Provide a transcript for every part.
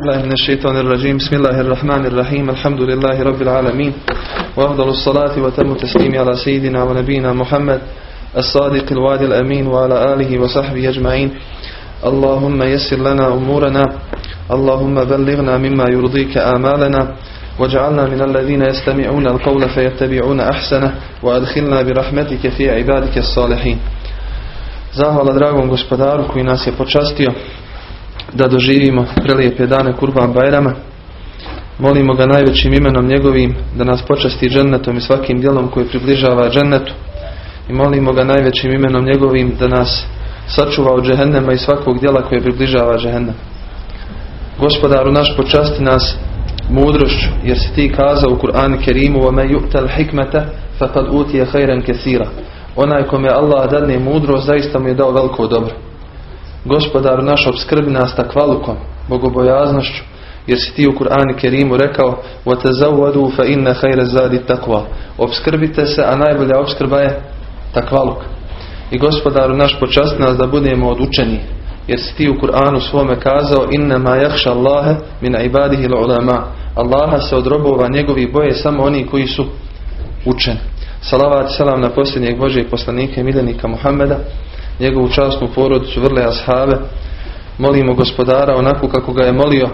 الله من الشيطان الرجيم. بسم الله الرحمن الرحيم. الحمد لله رب العالمين. وأفضل الصلاة وتم التسليم على سيدنا ونبينا محمد الصادق الوعد الأمين وعلى آله وصحبه أجمعين. اللهم يسر لنا أمورنا. اللهم بلغنا مما يرضيك آمالنا. واجعلنا من الذين يستمعون القول فيتبعون أحسنه. وأدخلنا برحمتك في عبادك الصالحين. Zahvala dragom gospodaru koji nas je počastio. da doživimo prelijepe dane Kurban Bajrama. Molimo ga najvećim imenom njegovim da nas počasti džennetom i svakim djelom koji približava džennetu. I molimo ga najvećim imenom njegovim da nas sačuva od džehennema i svakog djela koje približava džehennem. Gospodaru naš počasti nas mudrošću jer si ti kazao u Kur'anu Kerimu وَمَا يُؤْتَ الْحِكْمَةَ فَقَدْ أُوتِيَ خَيْرًا كَثِيرًا Onaj kome Allah dadne mudro zaista mu je dao veliko dobro. Gospodaru naš obskrbi nas takvalukom, bogobojaznošću, jer si ti u Kur'anu Kerimu rekao وَتَزَوَّدُوا فَإِنَّ خَيْرَ زَادِ تَقْوَى Obskrbite se, a najbolja obskrba je takvaluk. I gospodaru naš počast nas da budemo odučeni, jer si ti u Kur'anu svome kazao إِنَّمَا يَخْشَ اللَّهَ مِنَ عِبَادِهِ الْعُلَمَا Allaha se od robova njegovi boje samo oni koji su učeni. Salavat selam na posljednjeg Božeg poslanika i miljenika Muhammeda, njegovu časnu porodicu, vrle ashave. Molimo gospodara onako kako ga je molio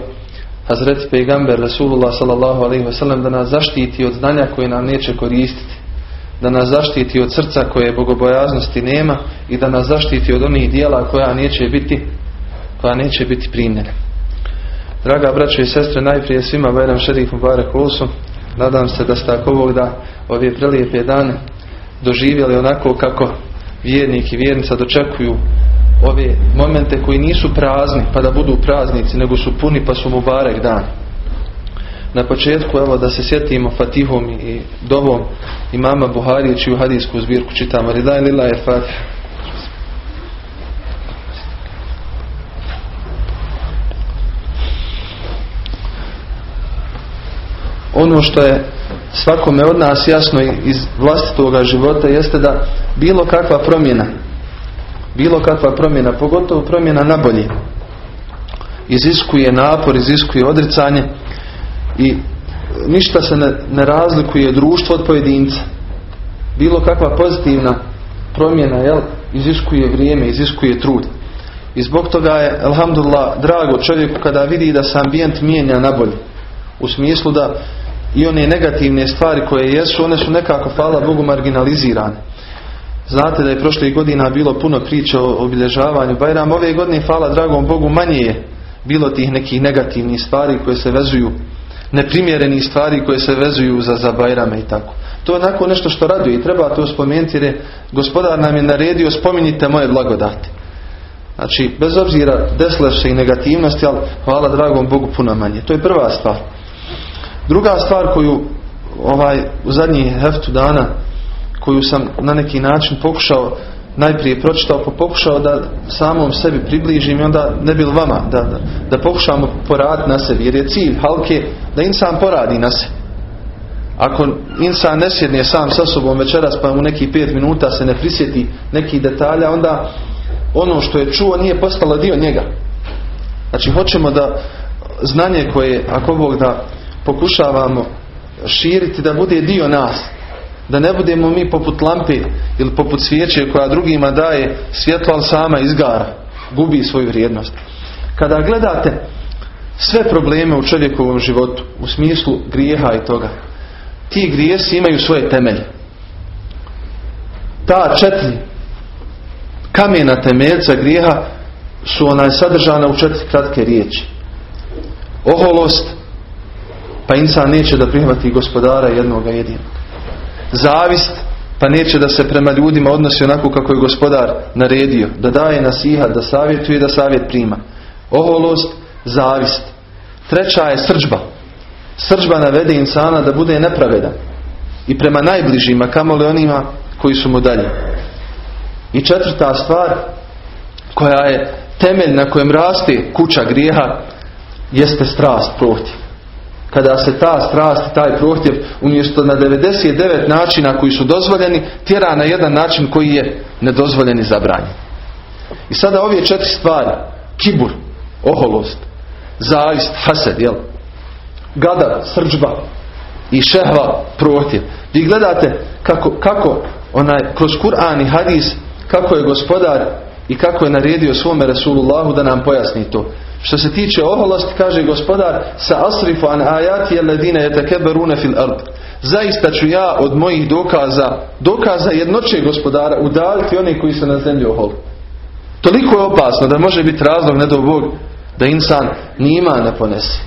Hazreti Pejgamber Rasulullah sallallahu alaihi wasallam da nas zaštiti od znanja koje nam neće koristiti. Da nas zaštiti od srca koje bogobojaznosti nema i da nas zaštiti od onih dijela koja neće biti koja neće biti primljene. Draga braćo i sestre, najprije svima Bajram Šerif Mubarak Ulsu. Nadam se da ste ako da ove prelijepe dane doživjeli onako kako vjernik i vjernica dočekuju ove momente koji nisu prazni pa da budu praznici nego su puni pa su mu barek dan. Na početku evo da se sjetimo Fatihom i dovom imama Buharije čiju hadijsku zbirku čitamo. Ridaj lila je Fatih. Ono što je svakome od nas jasno iz vlastitoga života jeste da bilo kakva promjena bilo kakva promjena, pogotovo promjena na bolje iziskuje napor, iziskuje odricanje i ništa se ne, ne razlikuje društvo od pojedinca. Bilo kakva pozitivna promjena jel, iziskuje vrijeme, iziskuje trud. I zbog toga je alhamdulillah drago čovjeku kada vidi da se ambijent mijenja na bolje u smislu da i one negativne stvari koje jesu, one su nekako, hvala Bogu, marginalizirane. Znate da je prošlih godina bilo puno priče o obilježavanju Bajram. Ove godine, hvala dragom Bogu, manje je bilo tih nekih negativnih stvari koje se vezuju, neprimjerenih stvari koje se vezuju za, za Bajrame i tako. To je onako nešto što raduje i treba to spomenuti jer je gospodar nam je naredio spominjite moje blagodati. Znači, bez obzira desile se i negativnosti, ali hvala dragom Bogu puno manje. To je prva stvar. Druga stvar koju ovaj u zadnjih heftu dana koju sam na neki način pokušao najprije pročitao pa pokušao da samom sebi približim i onda ne bil vama da, da, da pokušamo poraditi na sebi jer je cilj halke da insan poradi na sebi ako insan ne sjedne sam sa sobom večeras pa u nekih pet minuta se ne prisjeti nekih detalja onda ono što je čuo nije postalo dio njega. Znači hoćemo da znanje koje ako Bog da pokušavamo širiti da bude dio nas. Da ne budemo mi poput lampe ili poput svijeće koja drugima daje svjetlo, ali sama izgara. Gubi svoju vrijednost. Kada gledate sve probleme u čovjekovom životu, u smislu grijeha i toga, ti grijesi imaju svoje temelje. Ta četiri kamena temeljca grijeha su onaj sadržana u četiri kratke riječi. Oholost, pa insan neće da prihvati gospodara jednoga jedinog. Zavist, pa neće da se prema ljudima odnosi onako kako je gospodar naredio, da daje nasihat, da savjetuje da savjet prima. Oholost, zavist. Treća je srđba. Srđba navede insana da bude nepravedan. I prema najbližima, kamoli onima koji su mu dalje. I četvrta stvar, koja je temelj na kojem raste kuća grijeha, jeste strast protiv kada se ta strast i taj prohtjev umjesto na 99 načina koji su dozvoljeni tjera na jedan način koji je nedozvoljen i zabranjen. I sada ove četiri stvari, kibur, oholost, zavist, hased, jel? Gada, srđba i šehva prohtjev. Vi gledate kako, kako onaj, kroz Kur'an i hadis, kako je gospodar i kako je naredio svome Rasulullahu da nam pojasni to. Što se tiče oholosti, kaže gospodar, sa asrifu an ajati alladine yatakabaruna fil ard. Zaista ću ja od mojih dokaza, dokaza jednoće gospodara udaliti one koji se na zemlji oholu. Toliko je opasno da može biti razlog, ne do Bog, da insan nima ne ponese.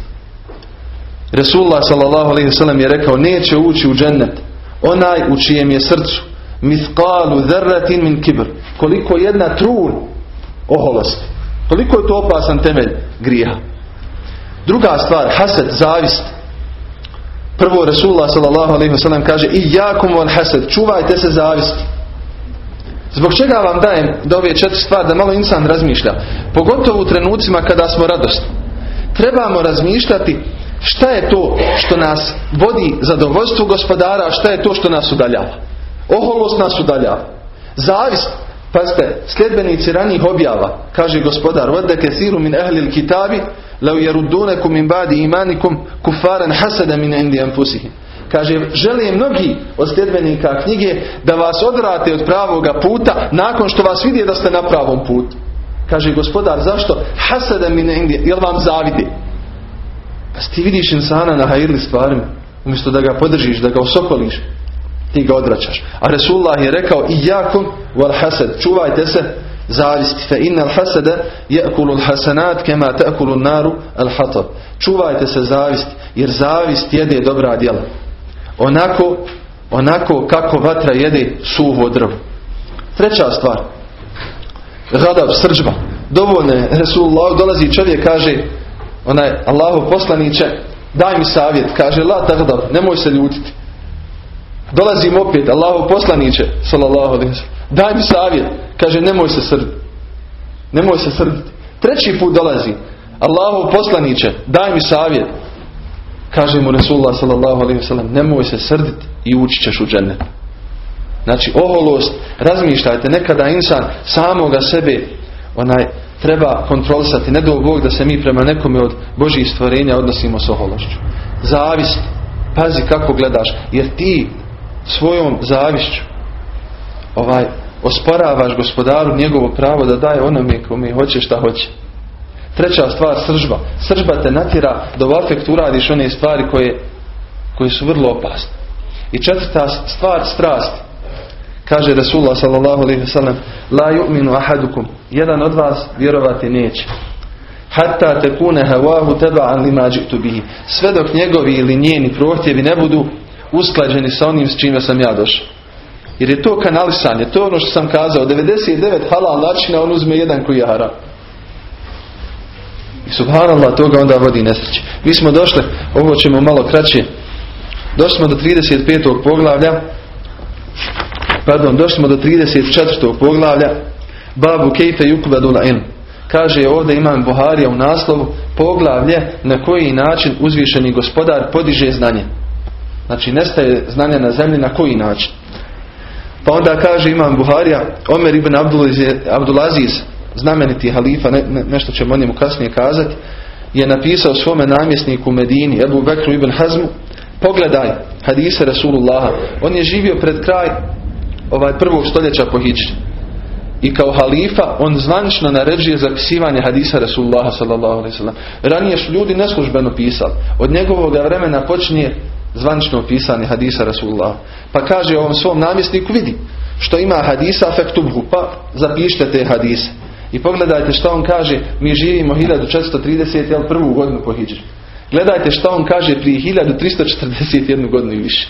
Resulullah wasallam je rekao neće ući u džennet onaj u čijem je srcu mithqalu dharratin min kibr koliko jedna trun oholosti koliko je to opasan temelj grijeha druga stvar hased zavist prvo alaihi wasallam kaže i jakom wal hased čuvajte se zavisti Zbog čega vam dajem da ove četiri stvari da malo insan razmišlja? Pogotovo u trenucima kada smo radosni. Trebamo razmišljati šta je to što nas vodi zadovoljstvu gospodara, a šta je to što nas udaljava. Oholost nas udaljava. Zavist, pazite, sljedbenici ranijih objava, kaže gospodar, vode kesiru min ehlil kitabi, lau jerudunekum min badi imanikum kufaran hasada min indi anfusihim. Kaže, žele mnogi od sljedbenika knjige da vas odrate od pravoga puta nakon što vas vidje da ste na pravom putu. Kaže gospodar, zašto? Hasada min indi, jel vam zavide? Pa ti vidiš insana na hajirli stvarima, umjesto da ga podržiš, da ga osokoliš, ti ga odvraćaš. A Resulullah je rekao, i jakom wal hasad, čuvajte se zavisti. Fe inna al hasada je'kulu al hasanat te'kulu naru al hatab. Čuvajte se zavisti, jer zavist jede dobra djela. Onako, onako kako vatra jede suvo drvo. Treća stvar. Radav, srđba. Dovoljno je, Resulullah dolazi čovjek kaže, onaj Allahu poslaniće, daj mi savjet, kaže la tagdav, nemoj se ljutiti. Dolazim opet, Allahu poslaniće, sallallahu alaihi daj mi savjet, kaže nemoj se srditi. Nemoj se srditi. Treći put dolazi, Allahu poslaniće, daj mi savjet. Kaže mu Resulullah sallallahu alaihi wasallam, nemoj se srditi i ući ćeš u džennet. Znači, oholost, razmišljajte, nekada insan samoga sebe, onaj, treba kontrolisati. Ne do Bog da se mi prema nekome od Božih stvorenja odnosimo s ohološću. Zavist. Pazi kako gledaš. Jer ti svojom zavišću ovaj, osporavaš gospodaru njegovo pravo da daje onome kome hoće šta hoće. Treća stvar, sržba. Sržba te natjera da u afektu uradiš one stvari koje, koje su vrlo opasne. I četvrta stvar, strast. Kaže Rasulullah sallallahu alaihi wa sallam La yu'minu ahadukum Jedan od vas vjerovati neće Hatta tekune havahu teba'an lima džitu bihi Sve dok njegovi ili njeni prohtjevi ne budu usklađeni sa onim s čime sam ja došao. Jer je to kanalisanje, to je ono što sam kazao, 99 halal načina on uzme jedan koji je haram. I subhanallah toga onda vodi nesreće. Mi smo došli, ovo ćemo malo kraće, došli smo do 35. poglavlja, pardon, došli smo do 34. poglavlja, babu kejfe yukbadu la'in. Kaže ovdje imam Buharija u naslovu poglavlje na koji način uzvišeni gospodar podiže znanje. Znači nestaje znanje na zemlji na koji način. Pa onda kaže imam Buharija, Omer ibn Abdulaziz, znameniti halifa, ne, ne, nešto ćemo o njemu kasnije kazati, je napisao svome namjesniku u Medini, Ebu Bekru ibn Hazmu, pogledaj hadise Rasulullaha. On je živio pred kraj ovaj prvog stoljeća po Hidžri. I kao halifa on zvanično naređuje zapisivanje hadisa Rasulullaha sallallahu. Ranije su ljudi neslužbeno pisali. Od njegovog vremena počinje zvanično pisanje hadisa Rasulullah. Pa kaže ovom svom namjesniku vidi što ima hadisa fektubhu pa zapišite te hadise. I pogledajte što on kaže mi živimo 1430 jel godinu po hijđri. Gledajte što on kaže prije 1341 godinu i više.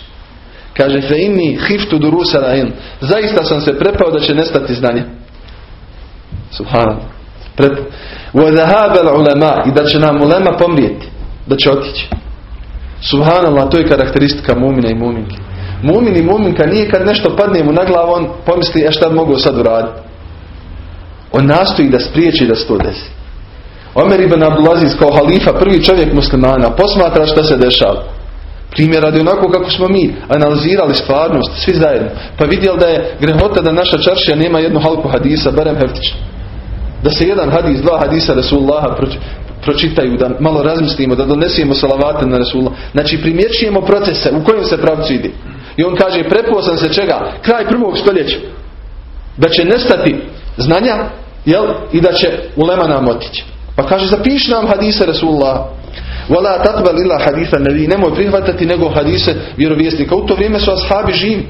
Kaže fe inni hiftu durusa ra'in. Zaista sam se prepao da će nestati znanje. Subhanallah. Prepao. Ulema i da će nam ulema pomrijeti. Da će otići. Subhanallah, to je karakteristika mumina i muminke. Mumin i muminka nije kad nešto padne mu na glavu, on pomisli, a šta mogu sad uraditi. On nastoji da spriječi da se to desi. Omer ibn Abdulaziz kao halifa, prvi čovjek muslimana, posmatra šta se dešava. Primjer radi onako kako smo mi analizirali stvarnost, svi zajedno. Pa vidjeli da je grehota da naša čaršija nema jednu halku hadisa, barem heftično. Da se jedan hadis, dva hadisa Rasulullaha pročitaju, da malo razmislimo, da donesemo salavate na Rasulullah. Znači primjećujemo procese u kojem se pravcu ide. I on kaže, prepuo sam se čega? Kraj prvog stoljeća. Da će nestati znanja jel? i da će ulema nam otići. Pa kaže, zapiši nam hadise Rasulullah. Wala taqbal illa haditha nabi. Nemoj prihvatati nego hadise vjerovjesnika. U to vrijeme su ashabi živi.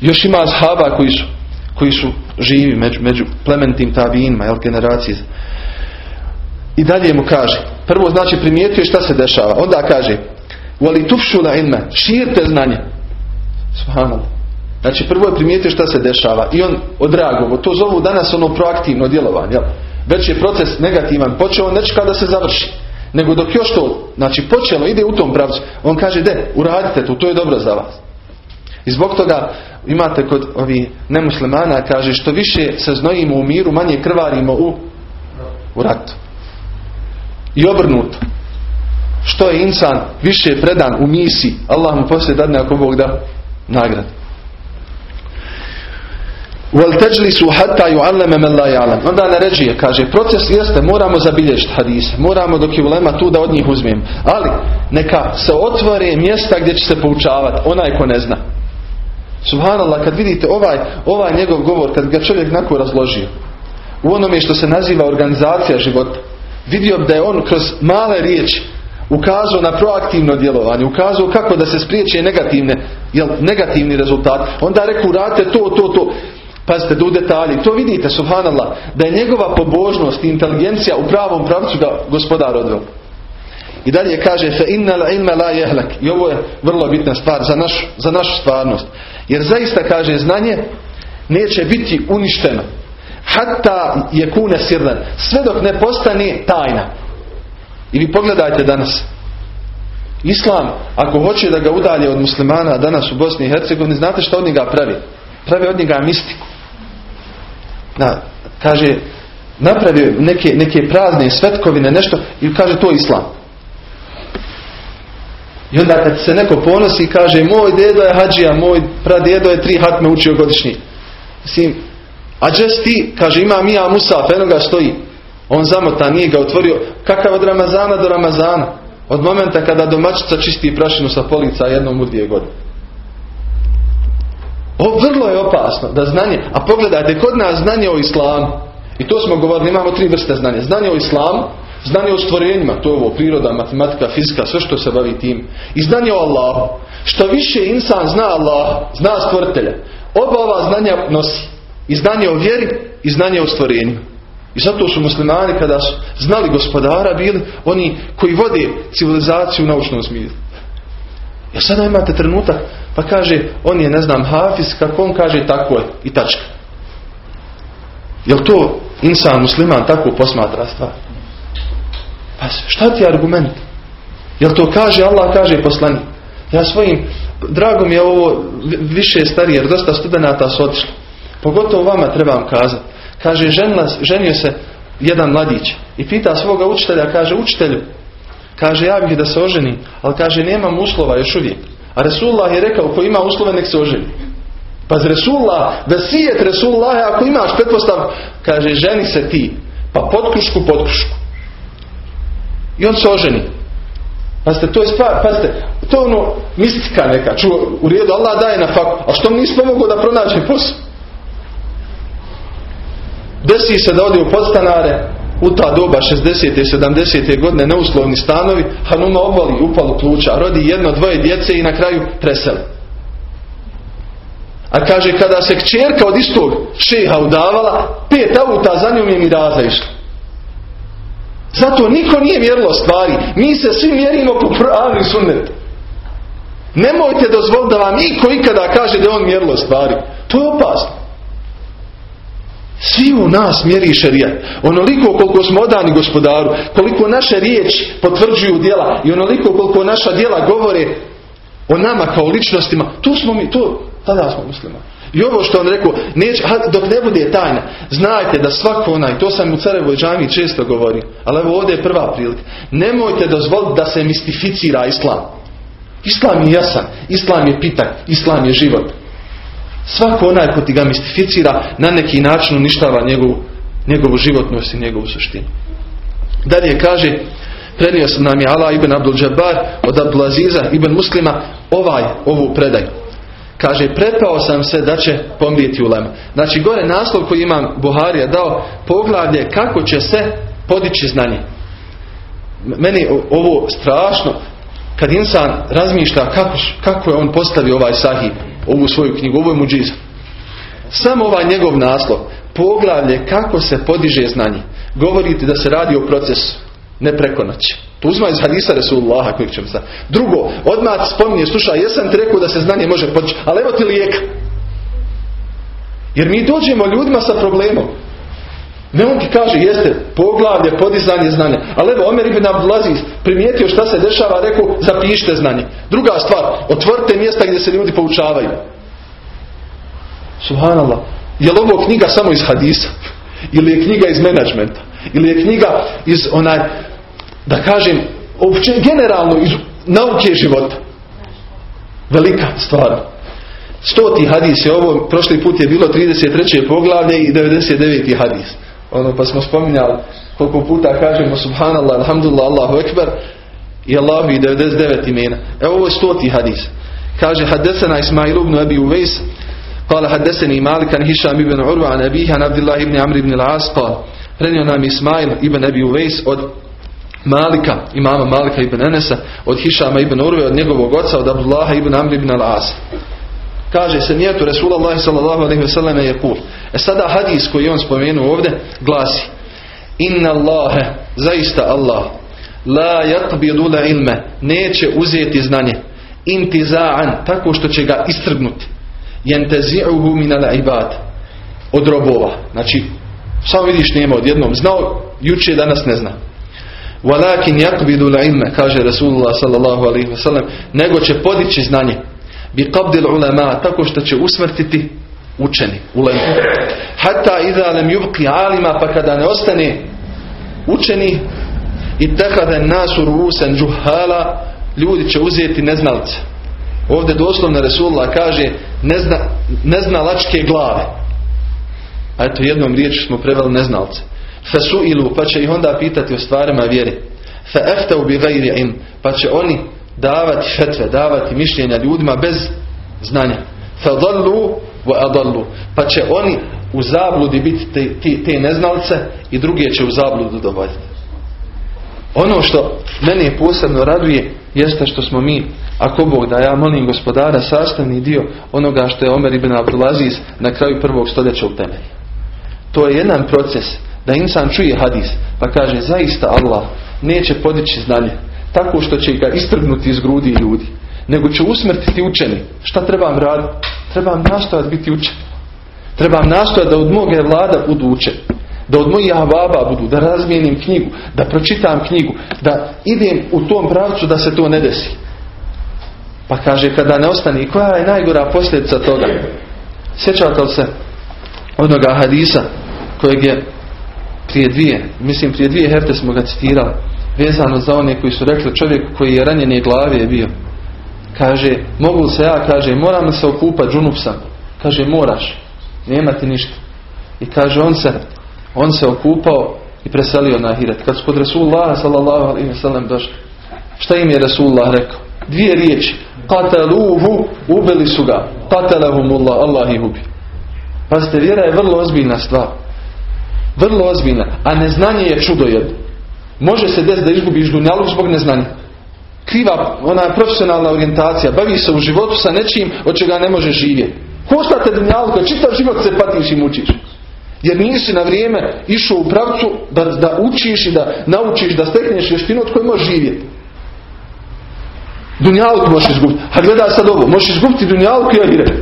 Još ima ashaba koji su, koji su živi među, među plementim tabijinima, jel, generacije. I dalje mu kaže, prvo znači primijetio šta se dešava. Onda kaže, širite znanje. Subhanallah. Znači prvo je primijetio šta se dešava i on odreagovao. To zovu danas ono proaktivno djelovanje. Jel? Već je proces negativan. Počeo on neće kada se završi. Nego dok još to, znači počelo, ide u tom pravcu. On kaže, de, uradite to, to je dobro za vas. I zbog toga imate kod ovih nemuslimana, kaže, što više se znojimo u miru, manje krvarimo u, u ratu. I obrnuto. Što je insan više predan u misi, Allah mu poslije dadne ako Bog da nagrad. Onda naređuje, kaže, proces jeste, moramo zabilježiti hadise, moramo dok je ulema tu da od njih uzmijem. Ali, neka se otvore mjesta gdje će se poučavati, onaj ko ne zna. Subhanallah, kad vidite ovaj, ovaj njegov govor, kad ga čovjek nako razložio, u onome što se naziva organizacija života, vidio da je on kroz male riječi ukazao na proaktivno djelovanje, ukazao kako da se spriječe negativne, jel, negativni rezultat. Onda reku, radite to, to, to. Pazite, do detalji. To vidite, subhanallah, da je njegova pobožnost i inteligencija u pravom pravcu ga gospodar odveo. I dalje kaže fe innal ilma la yahlak. I ovo je vrlo bitna stvar za, naš, za našu stvarnost. Jer zaista kaže znanje neće biti uništeno. Hatta je kune sirdan. Sve dok ne postane tajna. I vi pogledajte danas. Islam, ako hoće da ga udalje od muslimana danas u Bosni i Hercegovini, znate što od njega pravi? Pravi od njega mistiku. Da, kaže, napravi neke, neke prazne svetkovine, nešto, i kaže to Islam. I onda kad se neko ponosi i kaže, moj dedo je hađija, moj pradedo je tri hatme učio godišnji. Mislim, a džes ti, kaže, ima Mija Musa, eno ga stoji. On zamota, nije ga otvorio. Kakav od Ramazana do Ramazana? Od momenta kada domaćica čisti prašinu sa polica jednom u dvije godine. Ovo vrlo je opasno da znanje, a pogledajte, kod nas znanje o islamu, i to smo govorili, imamo tri vrste znanja. Znanje o islamu, znanje o stvorenjima, to je ovo priroda, matematika, fizika, sve što se bavi tim. I znanje o Allahu. Što više insan zna Allah, zna stvoritelja, oba ova znanja nosi. I znanje o vjeri i znanje o stvorenjima. I zato su muslimani kada su znali gospodara bili oni koji vode civilizaciju u naučnom smislu. Jer sada imate trenutak pa kaže on je ne znam hafiz kako on kaže tako je i tačka. Jel to insan musliman tako posmatra stvar? Pa šta ti je argument? Jel to kaže Allah kaže poslani? Ja svojim, drago mi je ovo više starije jer dosta studenta su otišli. Pogotovo vama trebam kazati. Kaže, ženila, ženio se jedan mladić i pita svoga učitelja, kaže, učitelju, kaže, ja bih da se oženi, ali kaže, nemam uslova još uvijek. A Resulullah je rekao, ko ima uslove, nek se oženi. Pa z Resulullah, da sijet Resulullah, ako imaš pretpostav, kaže, ženi se ti, pa potkušku, potkušku. I on se oženi. Pazite, to je stvar, pazite, to je ono mistika neka, čuo, u redu, Allah daje na faku, a što mi pomogao da pronađe posao? Desi se da ode u podstanare, u ta doba 60. i 70. godine neuslovni stanovi, Hanuma obali upalu pluća, rodi jedno, dvoje djece i na kraju preseli. A kaže, kada se kćerka od istog šeha udavala, pet auta za njom je mi raza išla. Zato niko nije mjerilo stvari. Mi se svi mjerimo po pravi sunnet. Nemojte dozvoliti da vam niko ikada kaže da on mjerilo stvari. To je opasno. Svi u nas mjeri šerijat. Onoliko koliko smo odani gospodaru, koliko naše riječi potvrđuju djela i onoliko koliko naša djela govore o nama kao ličnostima, tu smo mi, tu, tada smo muslimani. I ovo što on rekao, neće, dok ne bude tajna, znajte da svako onaj, to sam u Carevoj džami često govorio, ali evo ovdje je prva prilika. Nemojte dozvoliti da se mistificira islam. Islam je jasan, islam je pitak, islam je život. Svako onaj ko ti ga mistificira na neki način uništava njegovu, njegovu životnost i njegovu suštinu. Dalje kaže, prenio se nam je Ala ibn Abdul Jabbar od Abdulaziza ibn Muslima ovaj, ovu predaju. Kaže, prepao sam se da će pomrijeti ulema. Znači, gore naslov koji imam Buharija dao, poglavlje kako će se podići znanje. Meni ovo strašno, kad insan razmišlja kako, kako je on postavio ovaj sahib, ovu svoju knjigu, ovo je muđiz. Samo ovaj njegov naslov, poglavlje kako se podiže znanje, govoriti da se radi o procesu, ne preko noći. To uzma iz hadisa Resulullaha kojeg ćemo sad. Drugo, odmah spominje, slušaj, jesam ti rekao da se znanje može podići, ali evo ti lijeka. Jer mi dođemo ljudima sa problemom. Ne on ti kaže, jeste, poglavlje, podizanje znanja. Ali evo, Omer ibn Abdulaziz primijetio šta se dešava, rekao, zapišite znanje. Druga stvar, otvorite mjesta gdje se ljudi poučavaju. Subhanallah. Je li ovo knjiga samo iz hadisa? Ili je knjiga iz menadžmenta? Ili je knjiga iz onaj, da kažem, uopće generalno iz nauke života? Velika stvar. Stoti hadis je ovo, prošli put je bilo 33. poglavlje i 99. hadis. Ono pa smo spominjali koliko puta kažemo subhanallah, alhamdulillah, Allahu ekber i Allahu i 99 imena. Evo ovo je stoti hadis. Kaže hadesena Ismail ibn Abi Uvejs قال حدثني مالك عن هشام بن عروة عن أبيه عن عبد الله بن عمرو بن العاص قال prenio nam Ismail ibn Abi Uvejs od Malika, imama Malika ibn Enesa, od Hišama ibn Urve, od njegovog oca, od Abdullaha ibn Amr ibn al-As. Kaže se nijetu alaihi wasallam je kul. E sada hadis koji on spomenuo ovdje glasi Inna Allahe, zaista Allah, la yaqbidu la ilme, neće uzeti znanje, intiza'an, tako što će ga istrgnuti. Jentezi'uhu min al ibad, od robova. Znači, samo vidiš nema odjednom. Znao, juče danas ne zna. Walakin yaqbidu la ilme, kaže Rasulullah sallallahu alaihi wasallam, nego će podići znanje bi qabdil ulema tako što će usmrtiti učeni ulema. Hatta idha lam yubqi alima pa kada ne ostane učeni i takada nasu ruusan juhala ljudi će uzeti neznalce. Ovdje doslovno Resulullah kaže nezna, neznalačke glave. A eto jednom riječi smo preveli neznalce. Fesu ilu pa će ih onda pitati o stvarima vjeri fa eftau bi gajri im pa će oni davati fetve, davati mišljenja ljudima bez znanja. Fadallu wa adallu. Pa će oni u zabludi biti te, te, te neznalce i druge će u zabludu dovoditi. Ono što mene posebno raduje jeste što smo mi, ako Bog da ja molim gospodara, sastavni dio onoga što je Omer ibn Abdulaziz na kraju prvog stoljeća u temelji. To je jedan proces da insan čuje hadis pa kaže zaista Allah neće podići znanje tako što će ga istrgnuti iz grudi ljudi, nego će usmrtiti učeni. Šta trebam raditi? Trebam nastojati biti učen. Trebam nastojati da od moge vlada budu učeni. Da od mojih baba budu, da razmijenim knjigu, da pročitam knjigu, da idem u tom pravcu da se to ne desi. Pa kaže kada ne ostane i koja je najgora posljedica toga? Sjećate li se onoga hadisa kojeg je prije dvije, mislim prije dvije hefte smo ga citirali vezano za one koji su rekli čovjek koji je ranjene glave je bio. Kaže, mogu se ja, kaže, moram se okupat džunup sam? Kaže, moraš, nema ti ništa. I kaže, on se, on se okupao i preselio na Ahiret. Kad su kod Rasulullah sallallahu alaihi wa sallam došli, šta im je Rasulullah rekao? Dvije riječi. Qataluhu, ubili su ga. Qatalahumullah, Allah ih ubi. Pazite, vjera je vrlo ozbiljna stvar. Vrlo ozbiljna. A neznanje je čudo jedno. Može se desiti da izgubiš dunjalog zbog neznanja. Kriva, ona profesionalna orijentacija, bavi se u životu sa nečim od čega ne može živjeti. Košta te dunjalog, čitav život se patiš i mučiš. Jer nisi na vrijeme išao u pravcu da, da učiš i da naučiš, da stekneš vještinu od koje možeš živjeti. Dunjalog možeš izgubiti. A gledaj sad ovo, možeš izgubiti dunjalog i ahiret.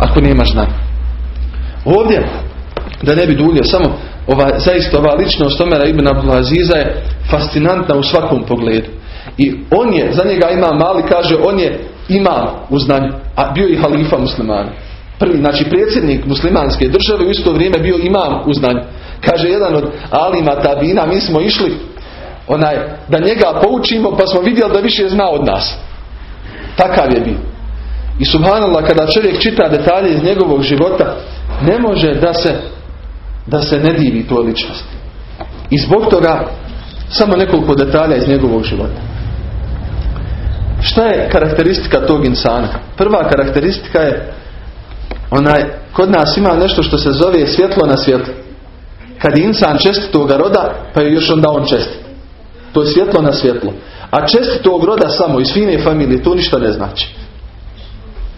Ako nemaš znanja. Ovdje, da ne bi duljio, samo ova, zaista ova ličnost Omera ibn Abdulaziza je fascinantna u svakom pogledu. I on je, za njega ima mali, kaže, on je imam u znanju, a bio i halifa muslimana. Prvi, znači predsjednik muslimanske države u isto vrijeme bio imam u znanju. Kaže jedan od alima tabina, mi smo išli onaj, da njega poučimo pa smo vidjeli da više zna od nas. Takav je bio. I subhanallah kada čovjek čita detalje iz njegovog života ne može da se da se ne divi toj ličnosti. I zbog toga samo nekoliko detalja iz njegovog života. Šta je karakteristika tog insana? Prva karakteristika je onaj, kod nas ima nešto što se zove svjetlo na svjetlo. Kad je insan čestitoga roda, pa je još onda on čestit. To je svjetlo na svjetlo. A čestitog roda samo iz fine familije, to ništa ne znači.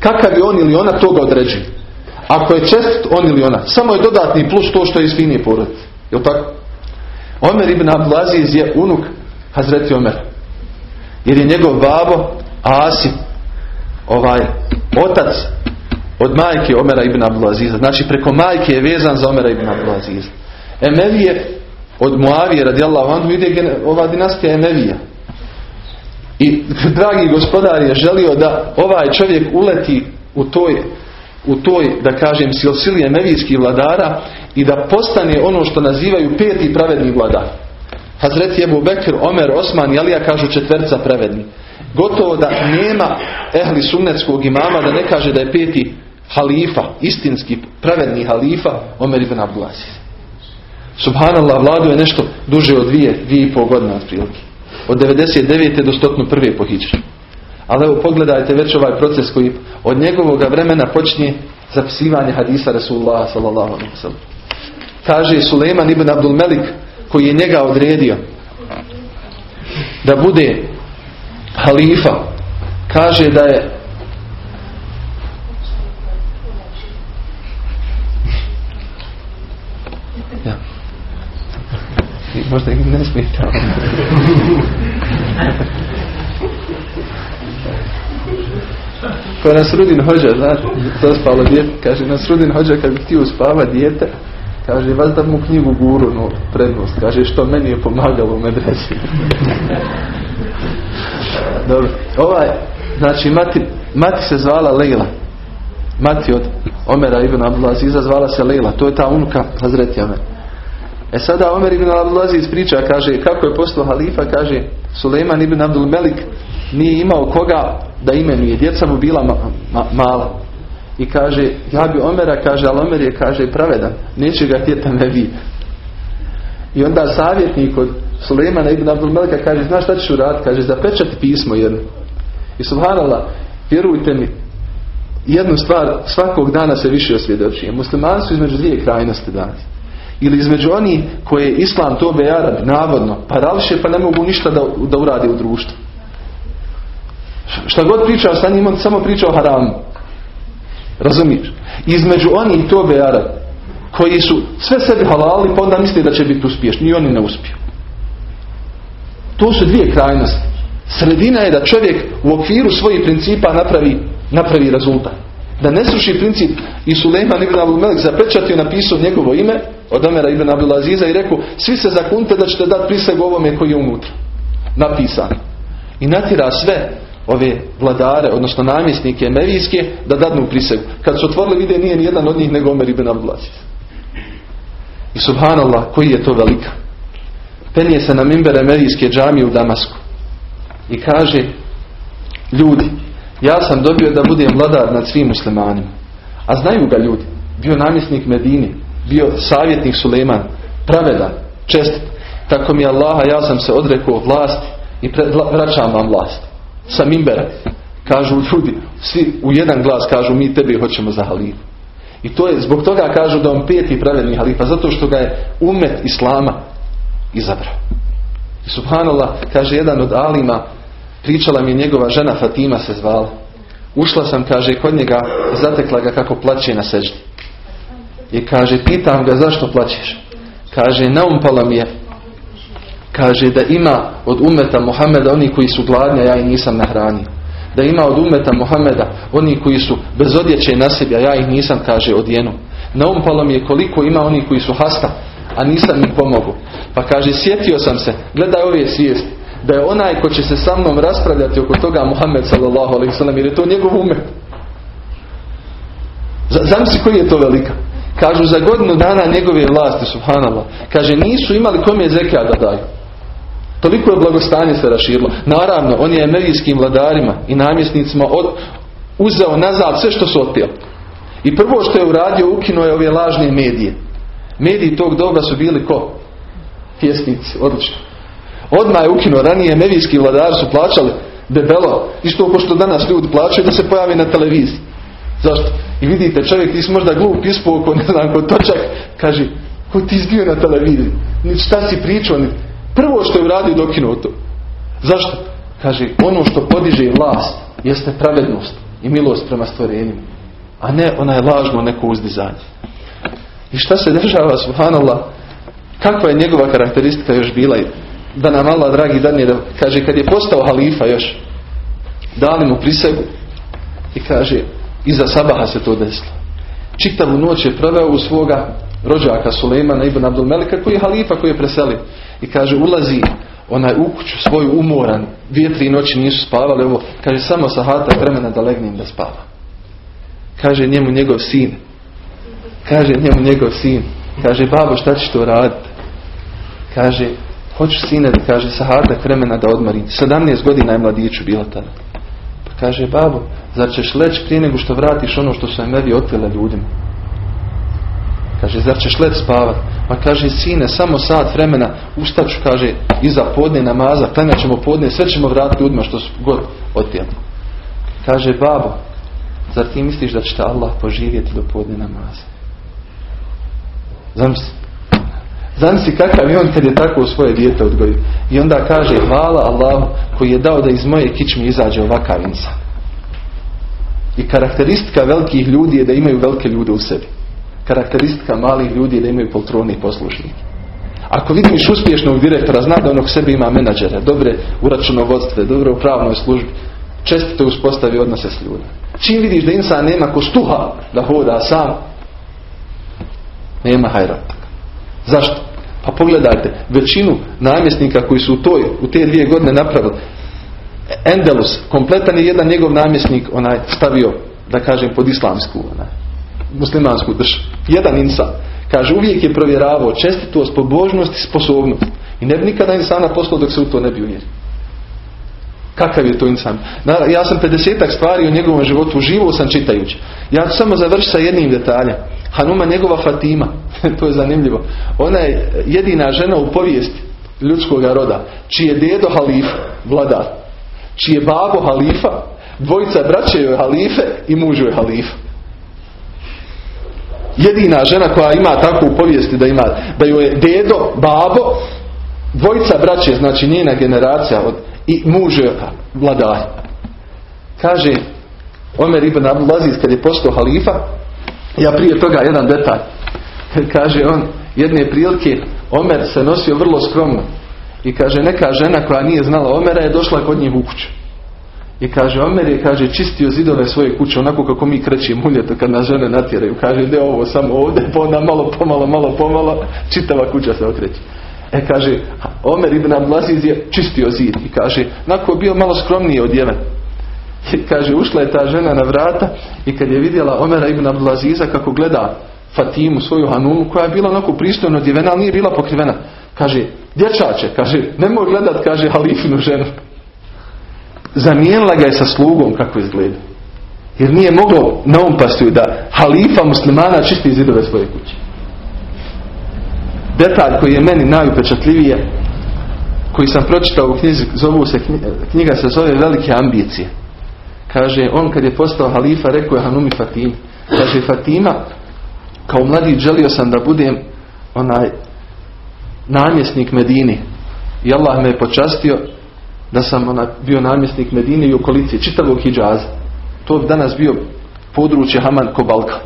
Kakav je on ili ona, toga određuje. Ako je čest on ili ona, samo je dodatni plus to što je iz finije porodice. Jel tako? Omer ibn Abdulaziz je unuk Hazreti Omer. Jer je njegov babo Asi, ovaj otac od majke Omera ibn Abdulaziza. Znači preko majke je vezan za Omera ibn Abdulaziza. Emevije od Muavije radijallahu anhu ide ova dinastija Emevija. I dragi gospodar je želio da ovaj čovjek uleti u toj u toj, da kažem, silsilije Emevijskih vladara i da postane ono što nazivaju peti pravedni vladar. Hazreti Ebu Bekr, Omer, Osman i Alija kažu četverca pravedni. Gotovo da nema ehli sunnetskog imama da ne kaže da je peti halifa, istinski pravedni halifa Omer ibn Abdulaziz. Subhanallah, vladu je nešto duže od dvije, dvije i pol godina otprilike. Od 99. do 101. po. Ali evo pogledajte već ovaj proces koji od njegovog vremena počinje zapisivanje hadisa Rasulullah sallallahu alaihi. Kaže Suleiman ibn Abdul Melik koji je njega odredio da bude halifa. Kaže da je ja. Možda ne smijete. Ko Nasrudin hođa, znaš, zaspalo dijete, kaže Nasrudin hođa kad bi htio spava dijete, kaže vas da mu knjigu guru no, prednost, kaže što meni je pomagalo u medresi. Dobro, ovaj, znači mati, mati se zvala Leila, mati od Omera ibn Abdulaziza zvala se Leila, to je ta unuka Hazreti Omer. E sada Omer ibn Abdulaziz priča, kaže kako je postao halifa, kaže Suleiman ibn Abdul Melik nije imao koga da imenuje. Djeca mu bila mala. I kaže, ja bi Omera, kaže, ali Omer je, kaže, pravedan. Neće ga tjeta me vi. I onda savjetnik od Sulejmana ibn Abdul Melika kaže, znaš šta ćeš uraditi? Kaže, zapečati pismo jedno. I subhanallah, vjerujte mi, jednu stvar svakog dana se više osvjedoči. Muslimani su između dvije krajnosti danas. Ili između oni koje islam to Arab, navodno, parališe pa ne mogu ništa da, da uradi u društvu. Šta god priča sa njim, on samo priča o haramu. Razumiješ? Između oni i to Arab, koji su sve sebi halali, pa onda misle da će biti uspješni i oni ne uspiju. To su dvije krajnosti. Sredina je da čovjek u okviru svojih principa napravi, napravi rezultat. Da ne sluši princip i Suleiman ibn Abu Melek zapečatio napisao njegovo ime od Omera ibn Aziza i rekao svi se zakunte da ćete dati prisegu ovome koji je unutra. Napisano. I natira sve ove vladare, odnosno namjesnike Emevijske, da dadnu prisegu. Kad su otvorili vide nije ni jedan od njih nego Omer ibn Abdulaziz. I subhanallah, koji je to velika. Penije se na mimber Emevijske džamije u Damasku. I kaže, ljudi, ja sam dobio da budem vladar nad svim muslimanima. A znaju ga ljudi. Bio namjesnik Medini, bio savjetnik Suleiman, pravedan, čest. Tako mi Allaha, ja sam se odrekao vlasti i vraćam vam vlast sa mimbera. Kažu ljudi, svi u jedan glas kažu mi tebi hoćemo za halifu. I to je, zbog toga kažu da on pijeti pravedni halifa, zato što ga je umet Islama izabrao. I subhanallah, kaže jedan od alima, pričala mi njegova žena Fatima se zvala. Ušla sam, kaže, kod njega, zatekla ga kako plaće na seždi. I kaže, pitam ga zašto plaćeš. Kaže, naumpala mi je kaže da ima od umeta Muhameda oni koji su gladni, a ja ih nisam nahranio. Da ima od umeta Muhameda oni koji su bez odjeće na sebi, a ja ih nisam, kaže, odjenu. Naumpalo mi je koliko ima oni koji su hasta, a nisam im pomogao. Pa kaže, sjetio sam se, gledaj ove svijesti, da je onaj ko će se sa mnom raspravljati oko toga Muhammed sallallahu alaihi sallam, jer je to njegov umet. Zamisli koji je to velika. Kažu za godinu dana njegove vlasti, subhanallah. Kaže, nisu imali kome zekija da daju. Toliko je blagostanje se raširilo. Naravno, on je medijskim vladarima i namjesnicima od, uzeo nazad sve što su otijeli. I prvo što je uradio, ukinuo je ove lažne medije. Mediji tog doba su bili ko? pjesnici, odlično. Odmah je ukinuo, ranije nevijski vladari su plaćali debelo, isto kao što danas ljudi plaćaju da se pojavi na televiziji. Zašto? I vidite, čovjek ti možda glup ispoko, ne znam, ko točak, kaže, ko ti izbio na televiziji? Šta si pričao? Prvo što je uradio dokinuo to. Zašto? Kaže, ono što podiže vlast jeste pravednost i milost prema stvorenjima. A ne ona je lažno neko uzdizanje. I šta se država, subhanallah, kakva je njegova karakteristika još bila da nam Allah dragi dan je da kaže kad je postao halifa još dali mu prisegu i kaže iza sabaha se to desilo. Čitavu noć je proveo u svoga rođaka Sulejmana ibn Abdul Melika koji je halifa koji je preselio. I kaže ulazi onaj u kuću svoju umoran. Dvije, tri noći nisu spavali. Ovo, kaže samo sahata vremena da legnem da spava. Kaže njemu njegov sin. Kaže njemu njegov sin. Kaže babo šta ćeš to raditi? Kaže hoću sine da kaže sahata vremena da odmarim. 17 godina je mladiću bila tada. Pa kaže babo zar ćeš leći prije nego što vratiš ono što su emevi otvile ljudima? Kaže, zar ćeš let spavat? Ma kaže, sine, samo sat vremena ustaću, kaže, iza podne namaza, klanjat ćemo podne, sve ćemo vratiti ljudima što su god otijeli. Kaže, babo, zar ti misliš da će te Allah poživjeti do podne namaza? Zamisli. Zamisli kakav je on kad je tako u svoje dijete odgojio. I onda kaže, hvala Allahu koji je dao da iz moje kičme izađe ovakav insan. I karakteristika velikih ljudi je da imaju velike ljude u sebi karakteristika malih ljudi da imaju poltroni i poslušnike. Ako vidiš uspješnog direktora, zna da onog sebi ima menadžere, dobre u računovodstve, dobre u pravnoj službi, čestito uspostavi odnose s ljudima. Čim vidiš da insan nema kostuha da hoda sam, nema hajrata. Zašto? Pa pogledajte, većinu namjesnika koji su u, toj, u te dvije godine napravili, Endelus, kompletan je jedan njegov namjesnik onaj stavio, da kažem, pod islamsku onaj, muslimansku državu. Jedan insan. Kaže, uvijek je provjeravao čestitost, pobožnost i sposobnost. I ne bi nikada insana poslao dok se u to ne bi uvjerio. Kakav je to insan? Ja sam 50 stvari o njegovom životu uživo sam čitajući. Ja ću samo završiti sa jednim detaljem. Hanuma njegova Fatima, to je zanimljivo. Ona je jedina žena u povijesti ljudskog roda, čiji je dedo halifa, vladar, čiji je babo halifa, dvojica braće joj halife i muž joj halifa jedina žena koja ima takvu povijesti da ima, da joj je dedo, babo, dvojica braće, znači njena generacija od, i muže vladar. Kaže Omer ibn Abdulaziz kad je postao halifa, ja prije toga jedan detalj. Kaže on, jedne prilike Omer se nosio vrlo skromno. I kaže, neka žena koja nije znala Omera je došla kod njih u kuću. I kaže, Omer je, kaže, čistio zidove svoje kuće, onako kako mi krećemo uljeto kad nas žene natjeraju. Kaže, ide ovo samo ovdje, pa onda malo pomalo, malo pomalo, čitava kuća se okreće. E, kaže, Omer ibn Abdulaziz je čistio zid. I kaže, onako bio malo skromnije odjeven. I kaže, ušla je ta žena na vrata i kad je vidjela Omera ibn Abdulaziza kako gleda Fatimu, svoju Hanumu, koja je bila onako pristojno odjevena, ali nije bila pokrivena. Kaže, dječače, kaže, nemoj gledat, kaže, halifinu ženu zamijenila ga je sa slugom kako izgleda. Jer nije moglo naumpasti da halifa muslimana čisti zidove svoje kuće. Detalj koji je meni najupečatljivije, koji sam pročitao u knjizi, zovu se, knjiga se zove Velike ambicije. Kaže, on kad je postao halifa, rekao je Hanumi Fatim. Kaže, Fatima, kao mladi želio sam da budem onaj namjesnik Medini. I Allah me je počastio da sam ona, bio namjesnik Medine i okolice čitavog Hidžaza. To bi danas bio područje Haman Kobalka.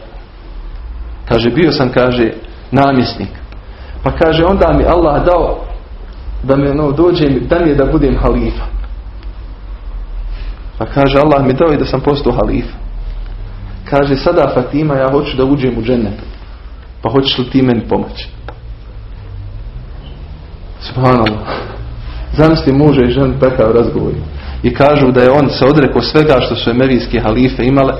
Kaže, bio sam, kaže, namjesnik. Pa kaže, onda mi Allah dao da me ono, dođe, da mi je da budem halifa. Pa kaže, Allah mi dao i da sam postao halifa. Kaže, sada Fatima, ja hoću da uđem u džennet. Pa hoćeš li ti meni pomoći? Subhanallah. Zamisli muže i žen takav razgovor. I kažu da je on se odrekao svega što su emevijske halife imale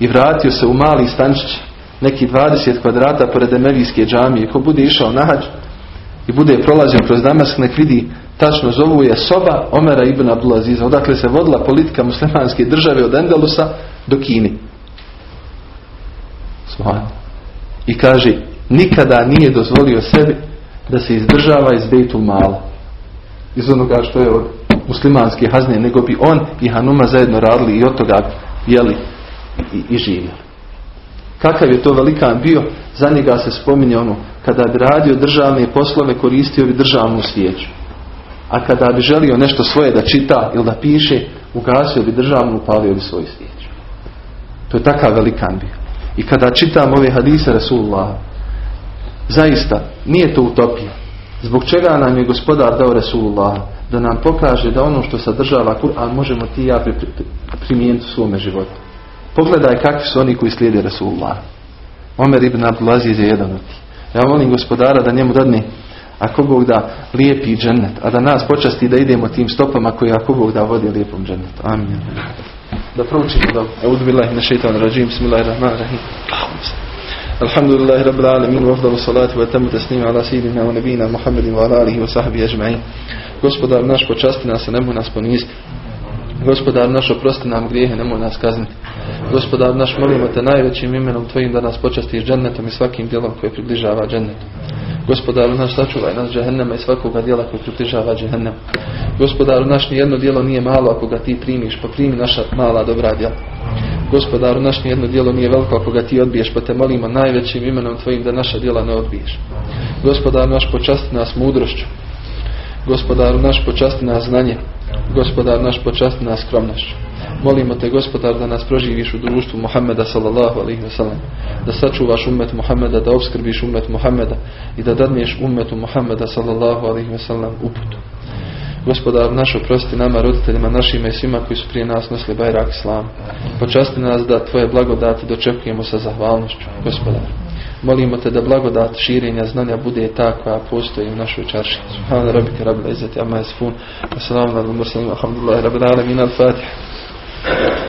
i vratio se u mali stančić, neki 20 kvadrata pored emevijske džamije. Ko bude išao na hađ i bude prolazio kroz Damask, nek vidi tačno zovu je soba Omera ibn Abdulaziza. Odakle se vodila politika muslimanske države od Endelusa do Kini. I kaže, nikada nije dozvolio sebi da se izdržava iz Bejtul Mala. Iz onoga što je od muslimanske hazne, nego bi on i Hanuma zajedno radili i od toga jeli i, i živjeli. Kakav je to velikan bio, za njega se spominje ono, kada bi radio državne poslove, koristio bi državnu svijeću. A kada bi želio nešto svoje da čita ili da piše, ugasio bi državnu, upalio bi svoju svijeću. To je takav velikan bio. I kada čitam ove hadise Rasulullah, zaista nije to utopija. Zbog čega nam je gospodar dao Rasulullah? Da nam pokaže da ono što sadržava Kur'an možemo ti i ja primijeniti u svome životu. Pogledaj kakvi su oni koji slijede Rasulullah. Omer ibn Abdulaziz je jedan od tih. Ja molim gospodara da njemu dadne ako Bog da lijepi džennet, a da nas počasti da idemo tim stopama koji ako Bog da vodi lijepom džennetu. Amin. Da proučimo da Eud billahi na šeitan rajim, bismillahirrahmanirrahim. Alhamdulillahi rabbil alamin wa afdalu salatu wa tamu taslima ala sayyidina wa nabina Muhammedin wa ala alihi wa sahbihi ajma'in. Gospodar naš počasti nas, nemoj nas poniziti. Gospodar naš oprosti nam grijehe, nemoj nas kazniti. Gospodar naš molimo te najvećim imenom Tvojim da nas počastiš džennetom i svakim djelom koje približava džennetu. Gospodaru naš sačuvaj nas džehennema i svakoga djela koje približava džehennem. Gospodaru naš nijedno djelo nije malo ako ga ti primiš, pa primi naša mala dobra djela. Gospodaru naš nijedno djelo nije veliko ako ga ti odbiješ, pa te molimo najvećim imenom Tvojim da naša djela ne odbiješ. Gospodaru naš počasti nas mudrošću. Gospodaru naš počasti nas znanje. Gospodar naš počasti nas skromnošću. Molimo te gospodar da nas proživiš u društvu Muhammeda sallallahu alaihi wa sallam. Da sačuvaš umet Muhammeda, da obskrbiš umet Muhammeda i da dadneš umetu Muhammeda sallallahu alaihi wa sallam uputu. Gospodar naš oprosti nama, roditeljima našima i svima koji su prije nas nosili bajrak islam. Počasti nas da tvoje blagodati dočekujemo sa zahvalnošću, gospodar. Molimo te da blagodat širenja znanja bude ta koja postoji u našoj čarši. Subhana rabbika rabbil izzati amma yasifun. Assalamu alaikum wa rahmatullahi wa barakatuh. Al-Fatiha.